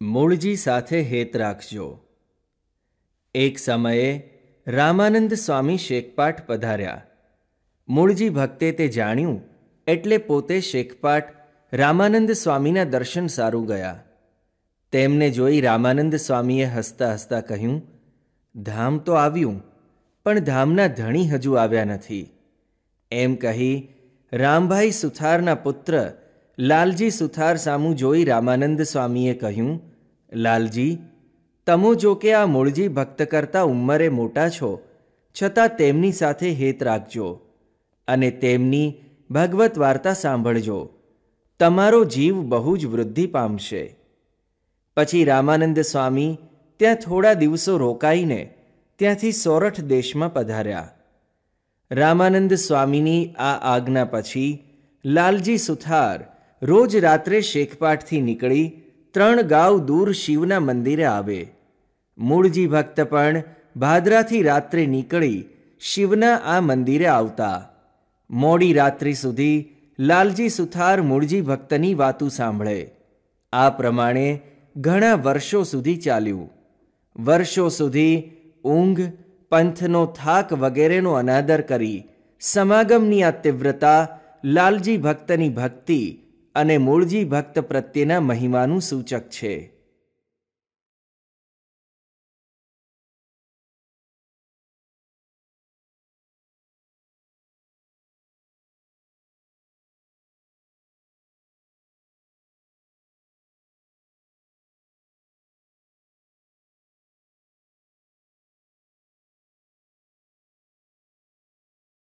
મૂળજી સાથે હેત રાખજો. એક સમયે રામાનંદ સ્વામી શેખપાઠ પધાર્યા. મૂળજી ભક્તે તે જાણ્યું, એટલે પોતે શેખપાટ રામાનંદ સ્વામીના દર્શન સારું ગયા. તેમને જોઈ રામાનંદ સ્વામીએ હસતા હસતા કહ્યું, ધામ તો આવ્યું, પણ ધામના ધણી હજુ આવ્યા નથી. એમ કહી રામભાઈ સુથારના પુત્ર લાલજી સુથાર સામું જોઈ રામાનંદ સ્વામીએ કહ્યું લાલજી, તમો જો કે આ મૂળજી ભક્ત કરતાં ઉંમરે મોટા છો, છતાં તેમની સાથે હેત રાખજો અને તેમની ભગવત વાર્તા સાંભળજો. તમારો જીવ બહુ જ વૃદ્ધિ પામશે. પછી રામાનંદ સ્વામી ત્યાં થોડા દિવસો રોકાઈને ત્યાંથી સોરઠ દેશમાં પધાર્યા. રામાનંદ સ્વામીની આ આજ્ઞા પછી લાલજી સુથાર રોજ રાત્રે શેખપાટથી નીકળી ત્રણ ગાવ દૂર શિવના મંદિરે આવે. મૂળજી ભક્ત પણ ભાદરાથી રાત્રે નીકળી શિવના આ મંદિરે આવતા. મોડી રાત્રિ સુધી લાલજી સુથાર મૂળજી ભક્તની વાતું સાંભળે. આ પ્રમાણે ઘણા વર્ષો સુધી ચાલ્યું. વર્ષો સુધી ઊંઘ, પંથનો થાક વગેરેનો અનાદર કરી સમાગમની આ તીવ્રતા લાલજી ભક્તની ભક્તિ અને મૂળજી ભક્ત પ્રત્યેના મહિમાનું સૂચક છે.